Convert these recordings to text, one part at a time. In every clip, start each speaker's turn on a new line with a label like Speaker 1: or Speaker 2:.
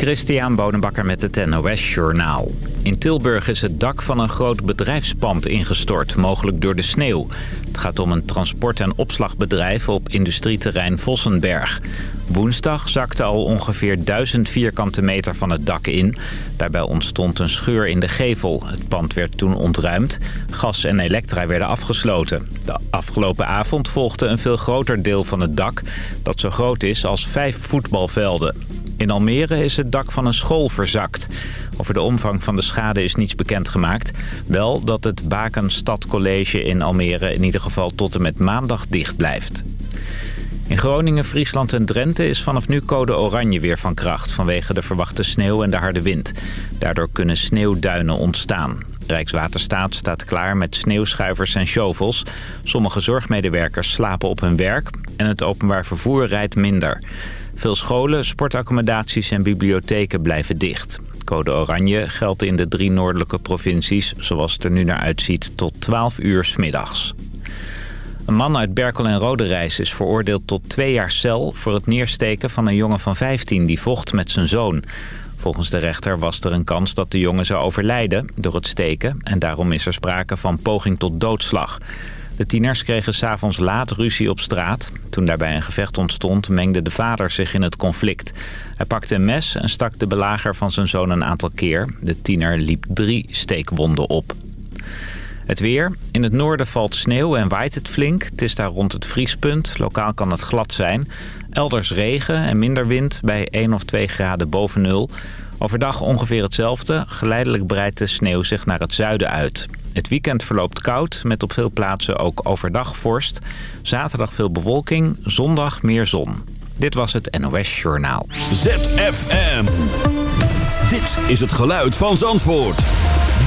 Speaker 1: Christian Bonenbakker met het NOS Journaal. In Tilburg is het dak van een groot bedrijfspand ingestort, mogelijk door de sneeuw. Het gaat om een transport- en opslagbedrijf op industrieterrein Vossenberg. Woensdag zakte al ongeveer 1000 vierkante meter van het dak in. Daarbij ontstond een scheur in de gevel. Het pand werd toen ontruimd. Gas en elektra werden afgesloten. De afgelopen avond volgde een veel groter deel van het dak... dat zo groot is als vijf voetbalvelden. In Almere is het dak van een school verzakt. Over de omvang van de schade is niets bekendgemaakt. Wel dat het Baken Stadcollege in Almere in ieder geval tot en met maandag dicht blijft. In Groningen, Friesland en Drenthe is vanaf nu code oranje weer van kracht... vanwege de verwachte sneeuw en de harde wind. Daardoor kunnen sneeuwduinen ontstaan. Rijkswaterstaat staat klaar met sneeuwschuivers en shovels. Sommige zorgmedewerkers slapen op hun werk en het openbaar vervoer rijdt minder. Veel scholen, sportaccommodaties en bibliotheken blijven dicht. Code oranje geldt in de drie noordelijke provincies, zoals het er nu naar uitziet, tot 12 uur s middags. Een man uit Berkel en Roderijs is veroordeeld tot twee jaar cel... voor het neersteken van een jongen van 15 die vocht met zijn zoon. Volgens de rechter was er een kans dat de jongen zou overlijden door het steken... en daarom is er sprake van poging tot doodslag. De tieners kregen s'avonds laat ruzie op straat. Toen daarbij een gevecht ontstond, mengde de vader zich in het conflict. Hij pakte een mes en stak de belager van zijn zoon een aantal keer. De tiener liep drie steekwonden op. Het weer. In het noorden valt sneeuw en waait het flink. Het is daar rond het vriespunt. Lokaal kan het glad zijn. Elders regen en minder wind bij 1 of 2 graden boven nul. Overdag ongeveer hetzelfde. Geleidelijk breidt de sneeuw zich naar het zuiden uit. Het weekend verloopt koud, met op veel plaatsen ook overdag vorst. Zaterdag veel bewolking, zondag meer zon. Dit was het NOS Journaal.
Speaker 2: ZFM. Dit is het geluid van Zandvoort.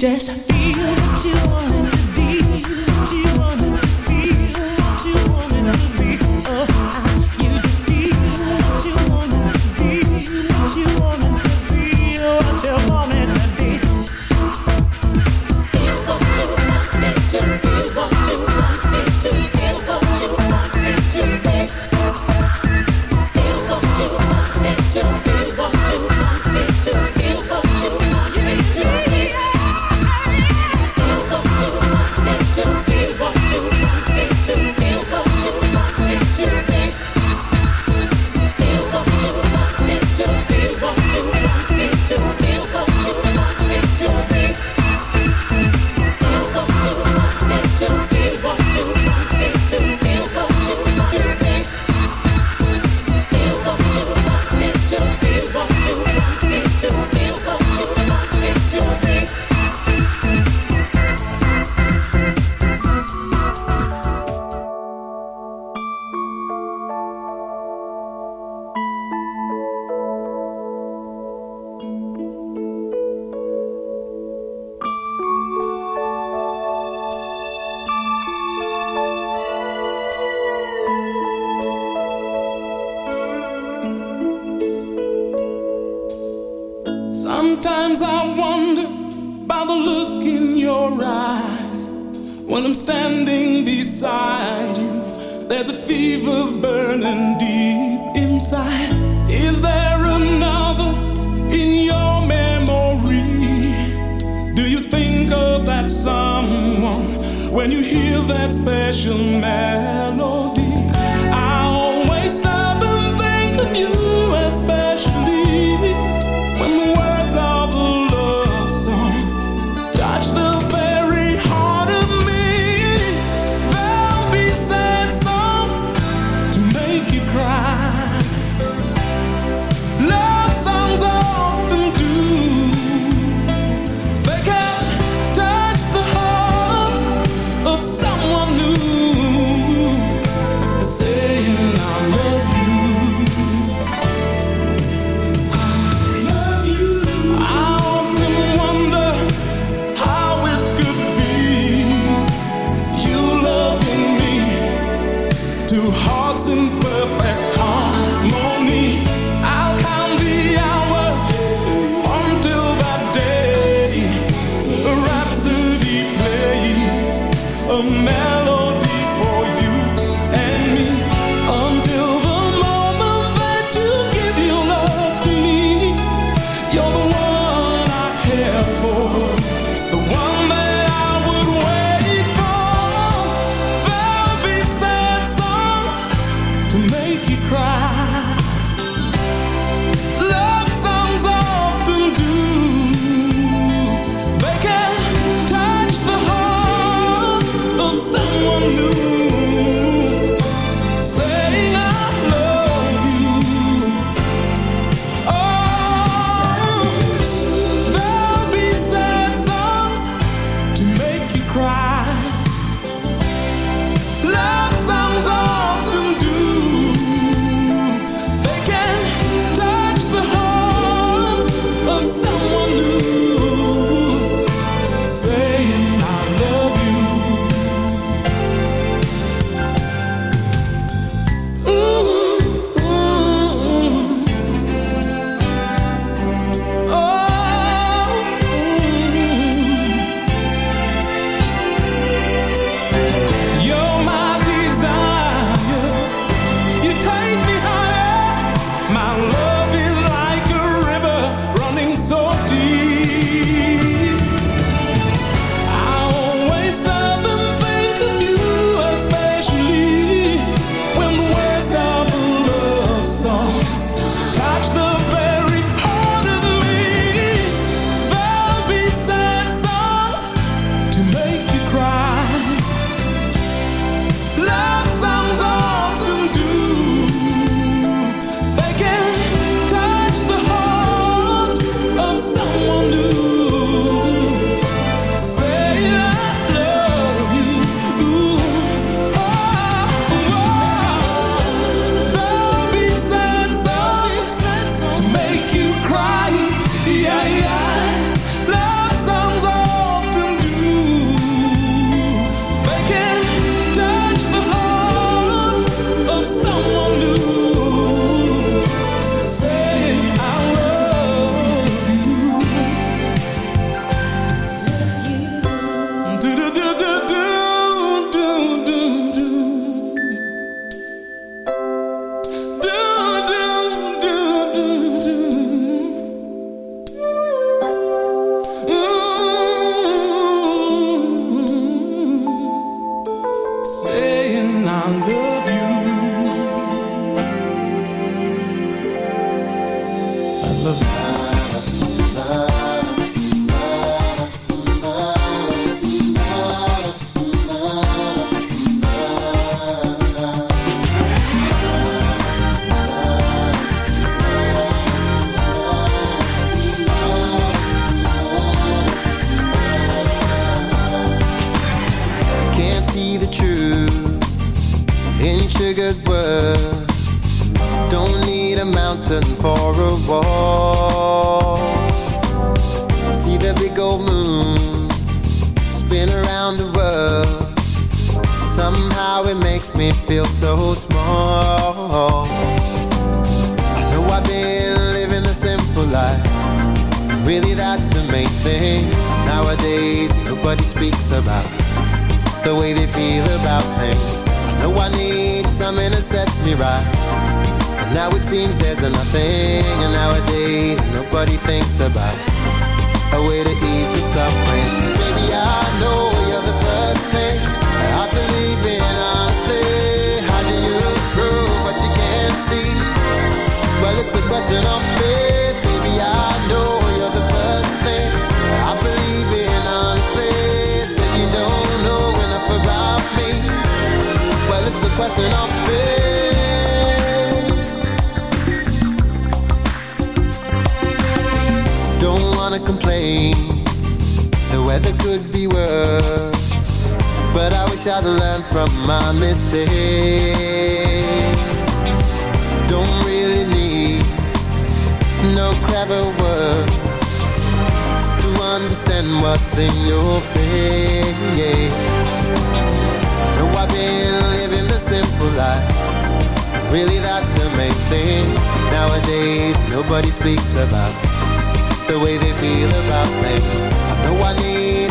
Speaker 3: जैसा
Speaker 4: someone new. cry. could be worse. But I wish I'd
Speaker 5: learned from my mistakes. Don't really need no clever words To understand what's in your face. No, I've been living
Speaker 4: the simple life Really
Speaker 5: that's the main thing Nowadays. Nobody speaks about The way they feel about things. I know I need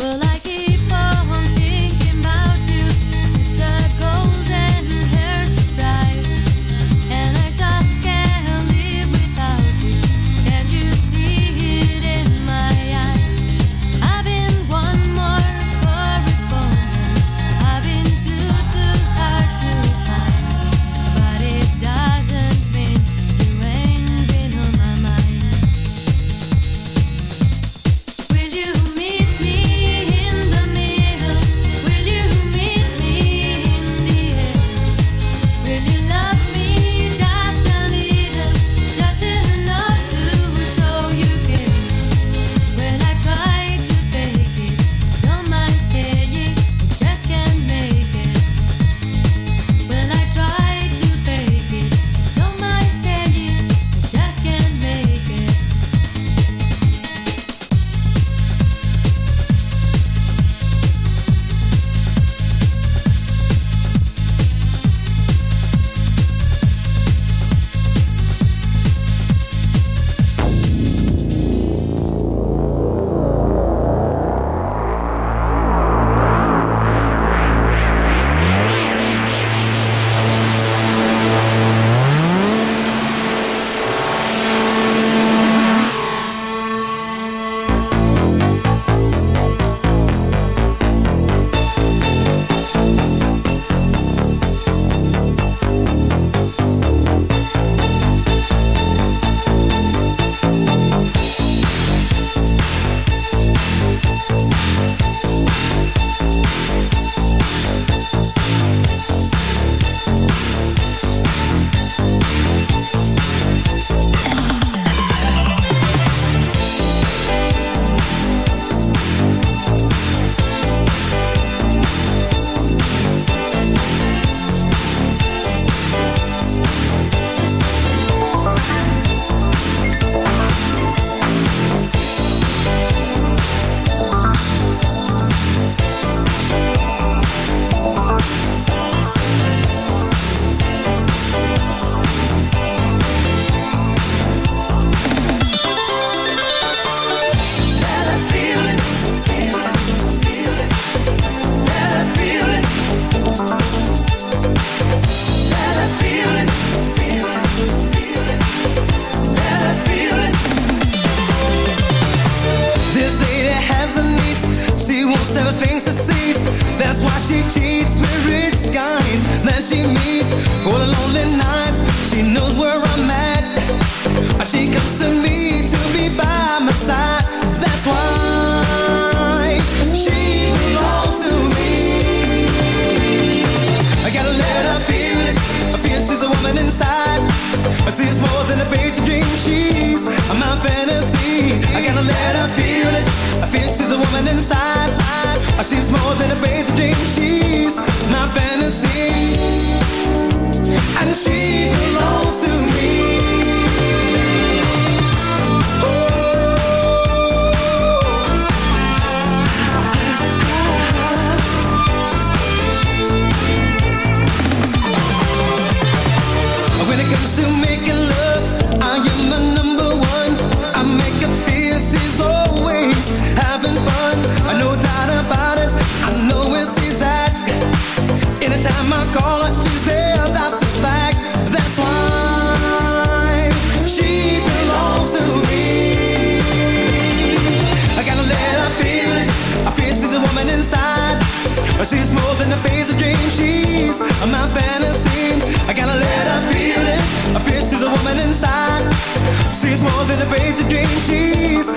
Speaker 6: Well, I having fun, I no doubt about it. I know it's that. Anytime I call, I choose there. That's a fact. That's why she belongs to me. I gotta let her feel it. I feel she's a woman inside. She's more than a basic dream. She's my fantasy. I gotta let her feel it. I feel she's a woman inside. She's more than a basic dream. She's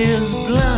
Speaker 6: is
Speaker 7: blind.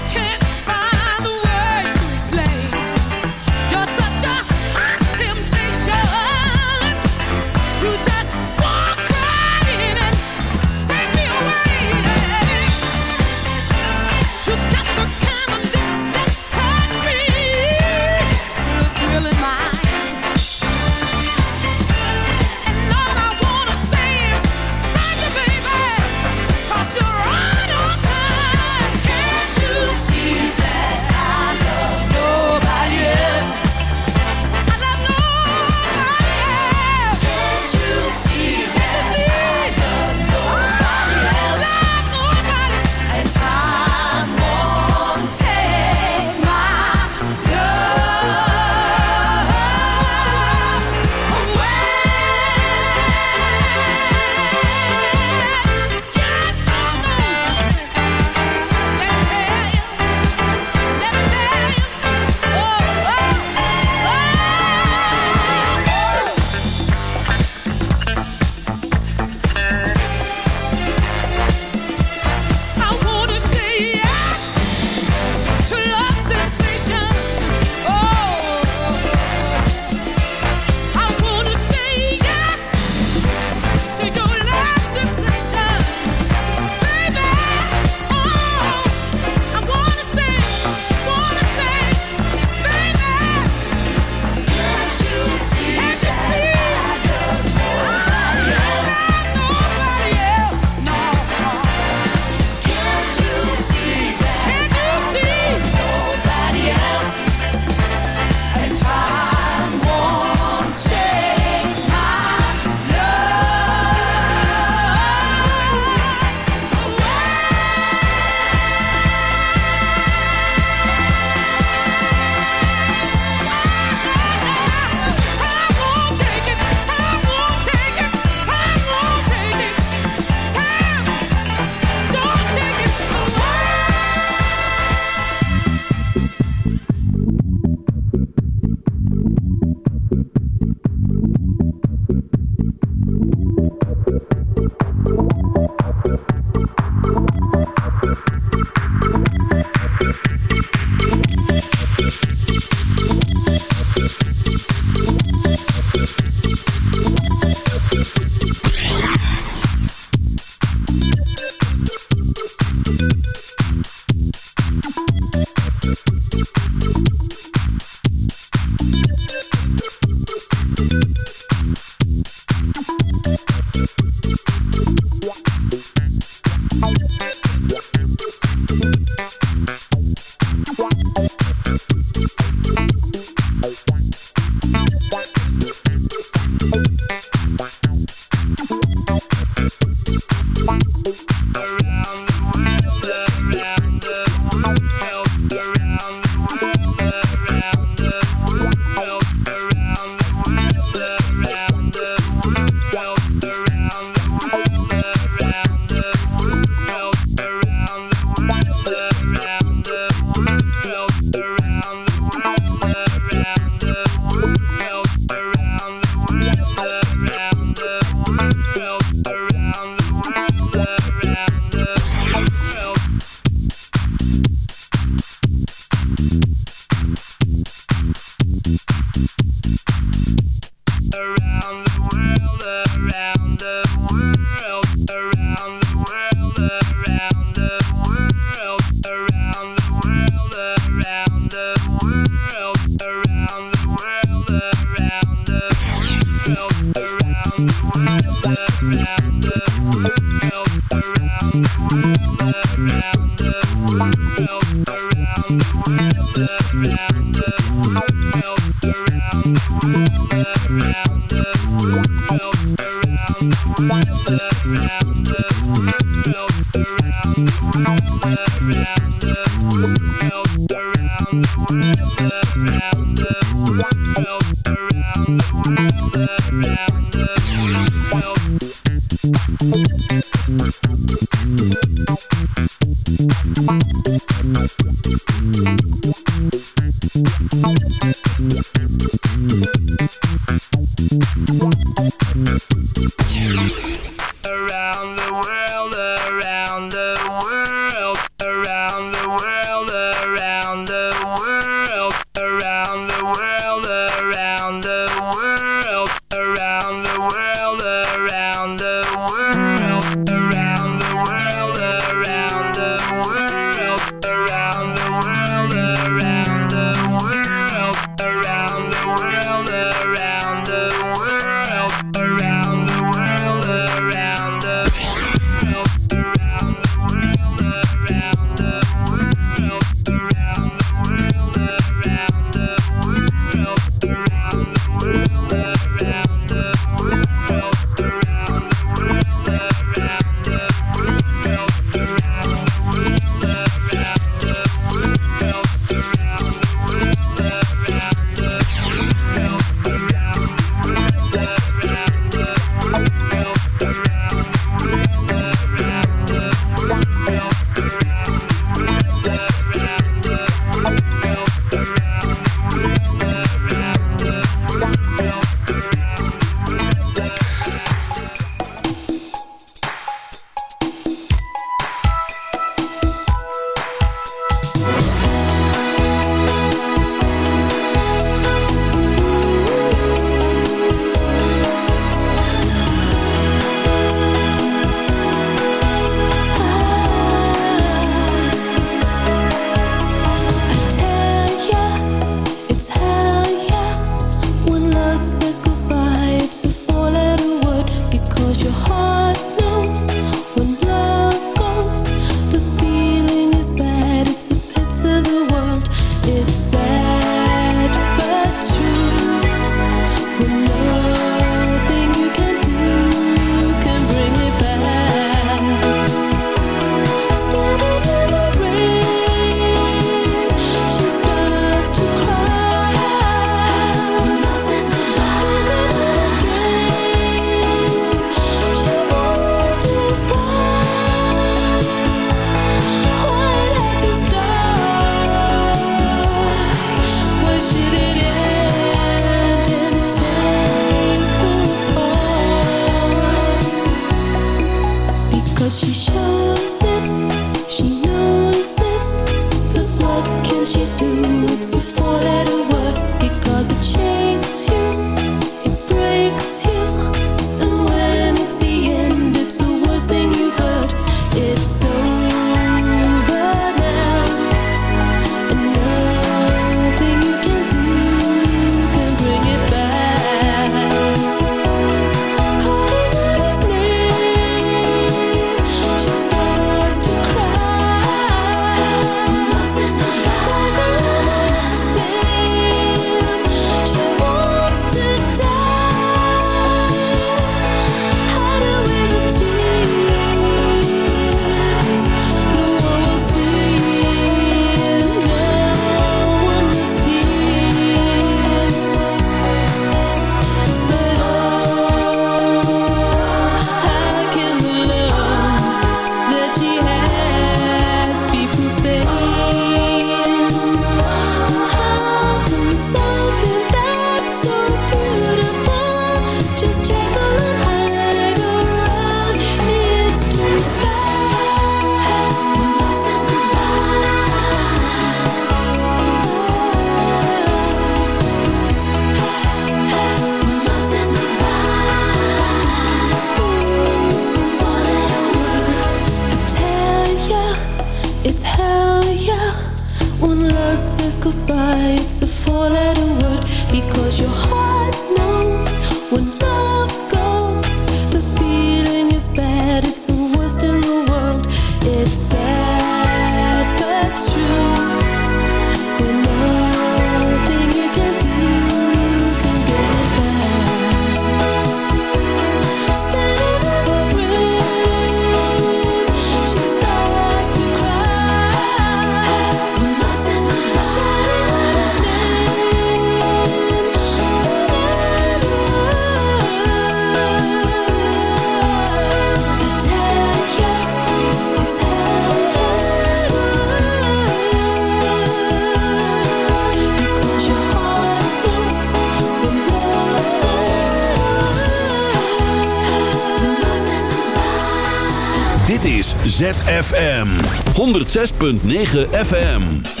Speaker 8: ZFM 106.9 FM.